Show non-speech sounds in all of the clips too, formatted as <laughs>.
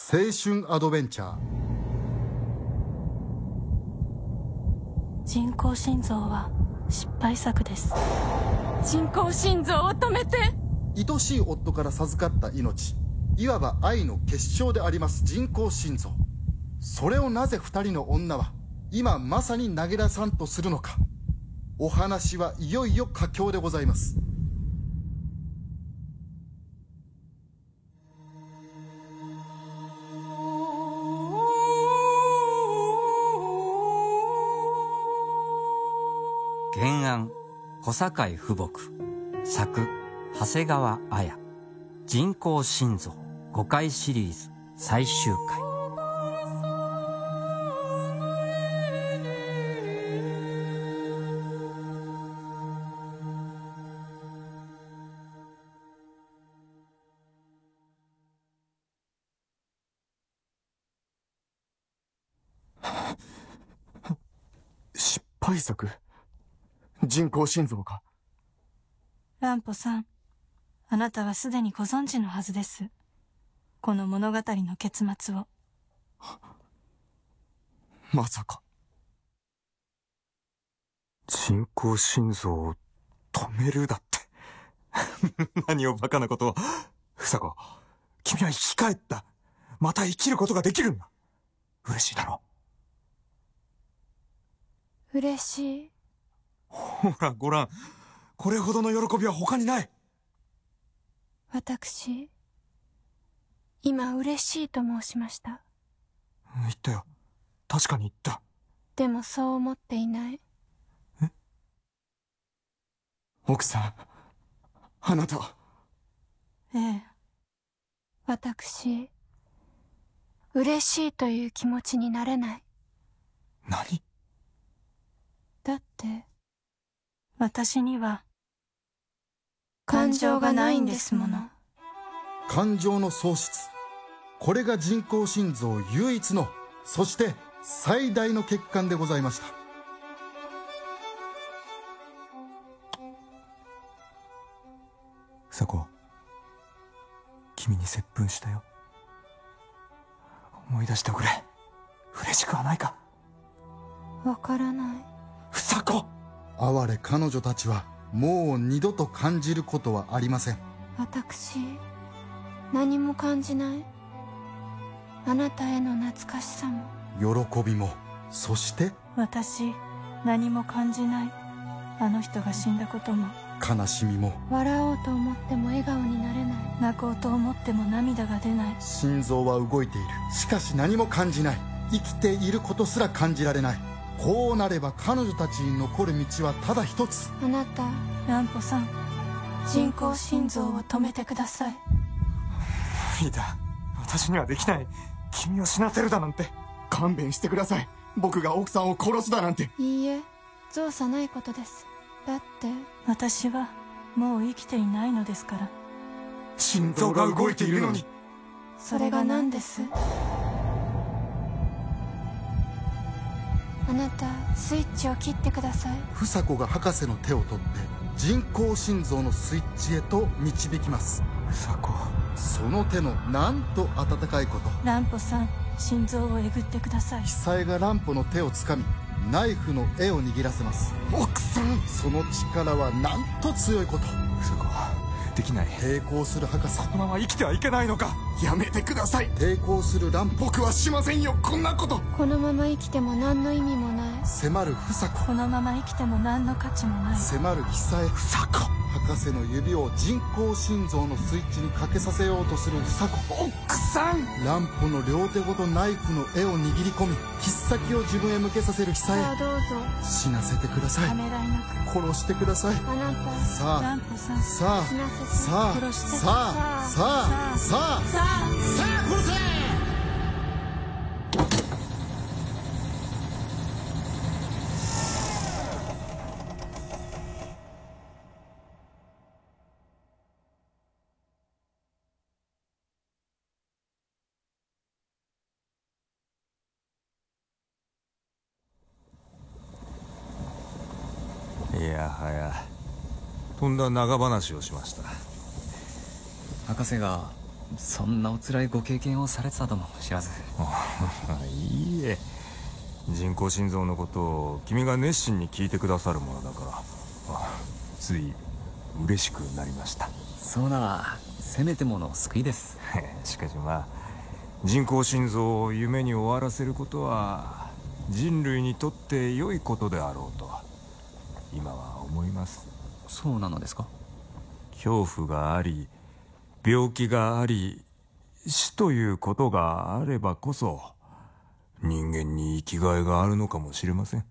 青春アドベンチャー。人工心臓は失敗作です。人工心臓を止めて。愛しい夫から授かった命。いわば愛の結晶であります。人工心臓。それをなぜ二人の女は今まさに投げ出さんとするのか。お話はいよいよ佳境でございます小堺富木作長谷川綾。人工心臓。5回シリーズ。最終回。失敗作？人工心臓か？乱歩さんあなたはすでにご存知のはずです。この物語の結末を。<laughs> まさか。人工心臓を止めるだって。<laughs> 何をバカなことを。房子君は生き返った。また生きることができるんだ。嬉しいだろ嬉しいほらごらんこれほどの喜びは他にない。私今嬉しいと申しました。言ったよ。確かに言った。でもそう思っていない。奥さんあなたは？ええ。私嬉しいという気持ちになれない。何？だって私には感情がないんですもの。感情の喪失。これが人工心臓唯一のそして最大の欠陥でございました。房子君に接吻したよ。思い出しておくれ。嬉しくはないか。わからない。房子哀れ彼女たちはもう二度と感じることはありません。私何も感じない。あなたへの懐かしさも。喜びも。そして？私何も感じない。あの人が死んだことも。悲しみも。笑おうと思っても笑顔になれない。泣こうと思っても涙が出ない。心臓は動いている。しかし何も感じない。生きていることすら感じられないこうなれば彼女たちに残る道はただ一つ。あなた蘭歩さん人工心臓を止めてください。無理だ。私にはできない。君を死なせるだなんて。勘弁してください。僕が奥さんを殺すだなんて。いいえ造作ないことです。だって私はもう生きていないのですから。心臓が動いているのに。それが何です？あなたスイッチを切ってください。房子が博士の手を取って人工心臓のスイッチへと導きます。房子その手のなんと温かいこと。蘭歩さん心臓をえぐってください。久江が乱歩の手をつかみナイフの柄を握らせます。奥さんその力はなんと強いこと。房子できない。抵抗する博士。このまま生きてはいけないのか。やめてください。抵抗する乱。歩僕はしませんよ。こんなこと。このまま生きても何の意味もない迫る房子このまま生きても何の価値もない。迫る久江房子博士の指を人工心臓のスイッチにかけさせようとする房子奥さん。乱歩の両手ごとナイフの柄を握り込み切っ先を自分へ向けさせる久さあ江どうぞ。死なせてください。ためらいなく。殺してください。あなた。さあ。蘭歩さん。さあ。死なせて。さあ。殺して。さあ。さあ。さあ。さあ。殺せやはやとんだ長話をしました。博士がそんなお辛いご経験をされてたとも知らず。<laughs> いいえ。人工心臓のことを君が熱心に聞いてくださるものだからあつい嬉しくなりました。そうならせめてもの救いです。<laughs> しかしまあ人工心臓を夢に終わらせることは人類にとって良いことであろうと今は思います。そうなのですか？恐怖があり病気があり死ということがあればこそ人間に生きがいがあるのかもしれません。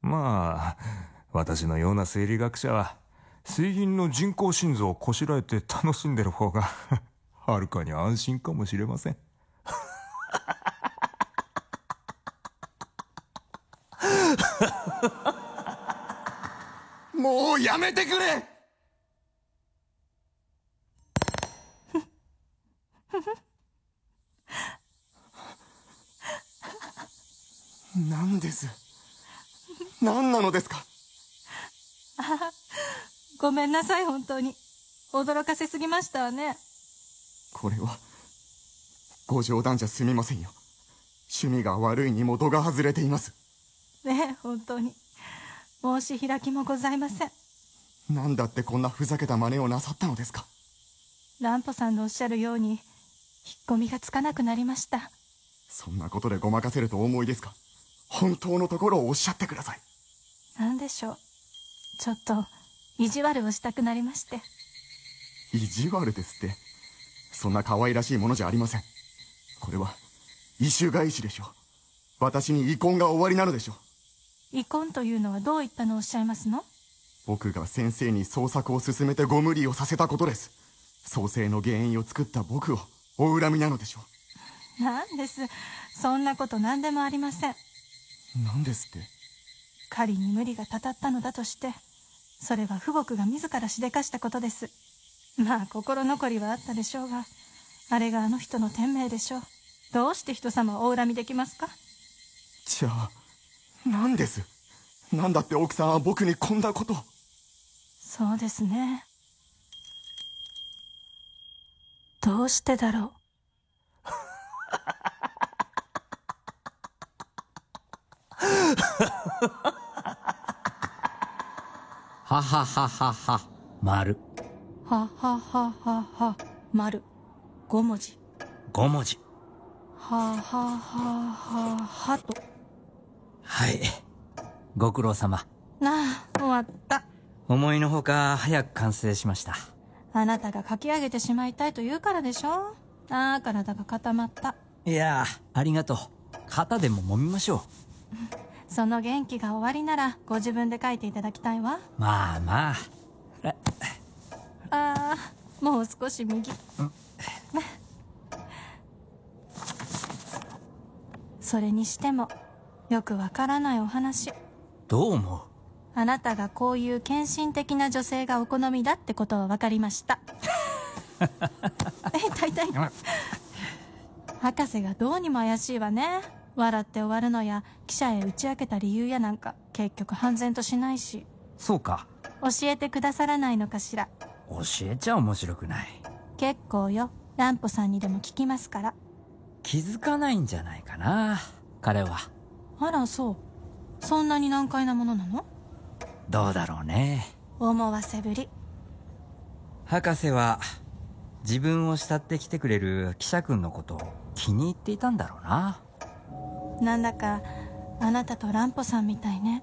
まあ私のような生理学者は水銀の人工心臓をこしらえて楽しんでる方がはるかに安心かもしれません <laughs> もうやめてくれ。何です。何なのですか。<laughs> ごめんなさい本当に。驚かせすぎましたわね。これはご冗談じゃすみませんよ。趣味が悪いにも度が外れていますねえ本当に。申し開きもございません。何だってこんなふざけた真似をなさったのですか？蘭歩さんのおっしゃるように引っ込みがつかなくなりました。そんなことでごまかせるとお思いですか？本当のところをおっしゃってください。何でしょう。ちょっと意地悪をしたくなりまして。意地悪ですって？そんな可愛らしいものじゃありません。これは異種返しでしょう。私に遺恨が終わりなのでしょう遺恨というのはどういったのをおっしゃいますの？僕が先生に創作を進めてご無理をさせたことです。創生の原因を作った僕をお恨みなのでしょなんです。そんなこと何でもありません。う何ですって？仮に無理がたたったのだとしてそれは父母が自らしでかしたことです。まあ心残りはあったでしょうがあれがあの人の天命でしょう。どうして人様をお恨みできますか？じゃあ何です。何だって奥さんは僕にこんなこと。をそうですね。どうしてだろう。ははははは丸ははははは丸5文字。5文字。はははははとはい。ご苦労様。なあ終わった。思いのほか早く完成しました。あなたが書き上げてしまいたいと言うからでしょ？ああ体が固まった。いやありがとう。肩でも揉みましょその元気が終わりならご自分で書いていただきたいわ。うまあまあ。えああもう少し右。それにしてもよくわからないお話。どう思う？あなたがこういう献身的な女性がお好みだってことは分かりました。<laughs> え痛い痛い博士がどうにも怪しいわね。笑って終わるのや記者へ打ち明けた理由やなんか結局判然としないし。そうか。教えてくださらないのかしら。教えちゃ面白くない。結構よ。蘭歩さんにでも聞きますから。気づかないんじゃないかな。彼はあらそう。そんなに難解なものなの？どうだろうね。思わせぶり。博士は自分を慕ってきてくれる記者君のことを気に入っていたんだろうな。なんだかあなたと蘭歩さんみたいね。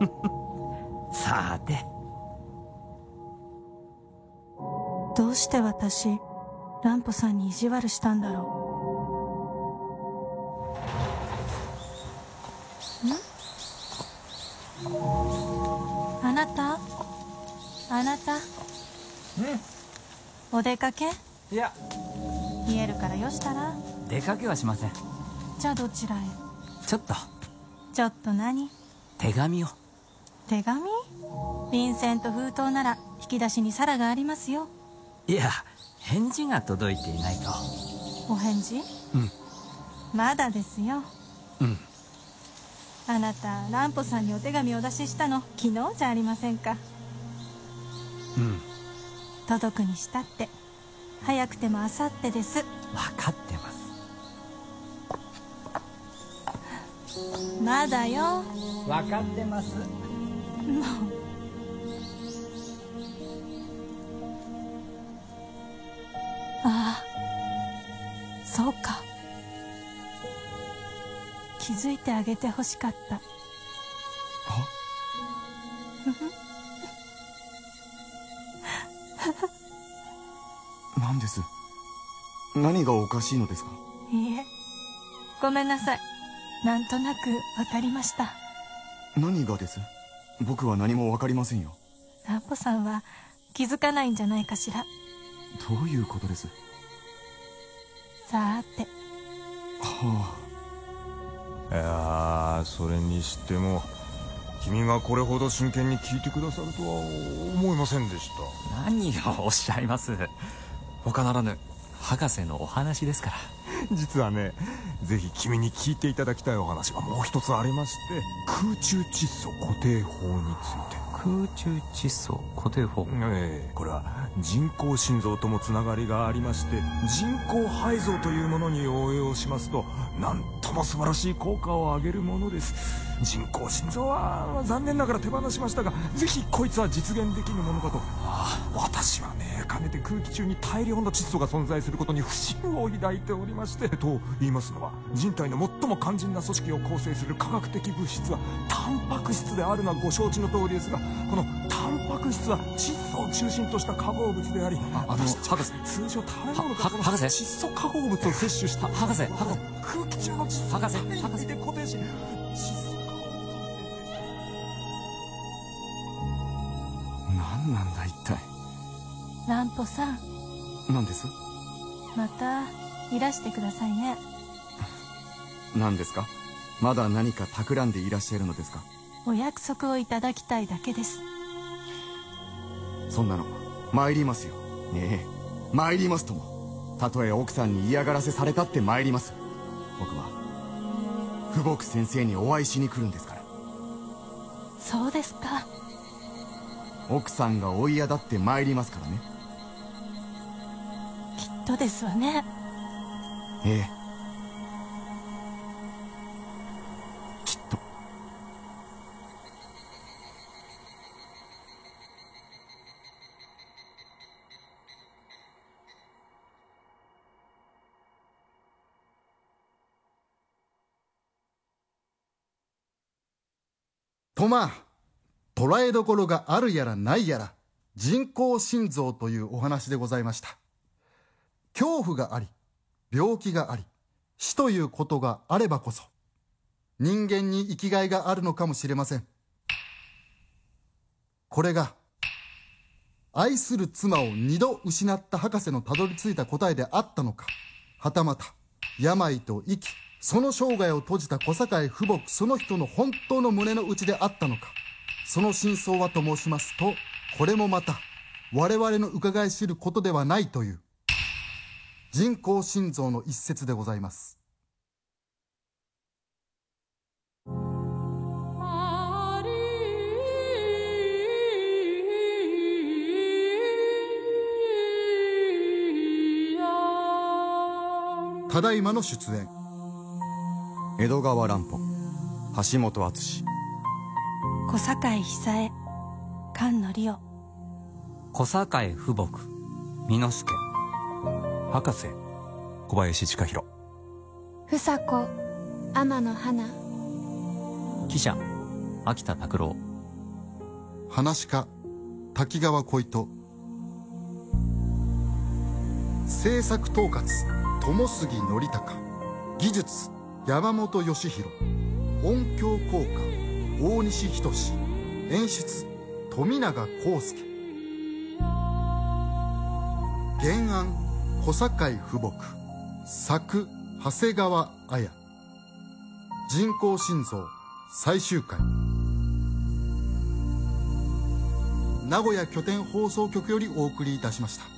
<laughs> さーて。どうして私蘭歩さんに意地悪したんだろうあなた？あなた？お出かけ？いや。見えるからよしたら。出かけはしません。じゃあどちらへ？ちょっと。ちょっと何？手紙を。手紙？便箋と封筒なら引き出しに皿がありますよ。いや返事が届いていないと。お返事？うん。まだですよ。うんあなた蘭歩さんにお手紙をお出ししたの昨日じゃありませんか？うん。届くにしたって。早くてもあさってです。分かってます。まだよ。分かってます。ああ。そうか。気づいてあげてほしかった。<laughs> 何です？何がおかしいのですか？いいえ。ごめんなさい。なんとなく分かりました。何がです？僕は何もわかりませんよ。ランポさんは気づかないんじゃないかしら。どういうことです？さーて。はいやーそれにしても君がこれほど真剣に聞いてくださるとは思いませんでした。何をおっしゃいます？他ならぬ博士のお話ですから。<laughs> 実はねぜひ君に聞いていただきたいお話がもう一つありまして空中窒素固定法について空中窒素固定法。ええ。これは人工心臓ともつながりがありまして人工肺臓というものに応用しますとなんとも素晴らしい効果を上げるものです人工心臓は残念ながら手放しましたがぜひこいつは実現できるものかと。私はねかねて空気中に大量の窒素が存在することに不信を抱いておりましてと言いますのは人体の最も肝心な組織を構成する化学的物質はタンパク質であるのはご承知の通りですがこのタンパク質は窒素を中心とした化合物であり私たち博士。通常食べ物はかこの博士。窒素化合物を摂取した。は博士。博士。空気中の窒素博士。単位博士で固定し窒素何なんだ一体？ランポさん。何です？またいらしてくださいね。何ですか？まだ何か企んでいらっしゃるのですか？お約束をいただきたいだけです。そんなの参りますよ。ねえ。参りますとも。たとえ奥さんに嫌がらせされたって参ります。僕は富木先生にお会いしに来るんですから。そうですか奥さんがお嫌だって参りますからね。きっとですわね。ええ。きっと。とまあ捉えどころがあるやらないやら人工心臓というお話でございました。恐怖があり病気があり死ということがあればこそ人間に生きがいがあるのかもしれません。これが愛する妻を二度失った博士のたどり着いた答えであったのかはたまた病と生きその生涯を閉じた小堺富木その人の本当の胸の内であったのかその真相はと申しますとこれもまた我々の伺い知ることではないという人工心臓の一節でございます。ただいまの出演。江戸川乱歩橋本敦小堺久江菅野里夫。小堺富木美之助。博士小林親弘ふさこ天野花。記者秋田拓郎。話家滝川小糸。制作統括友杉則隆。技術山本義弘音響効果大西仁演出富永康介。原案小堺富木作長谷川綾。人工心臓最終回。名古屋拠点放送局よりお送りいたしました。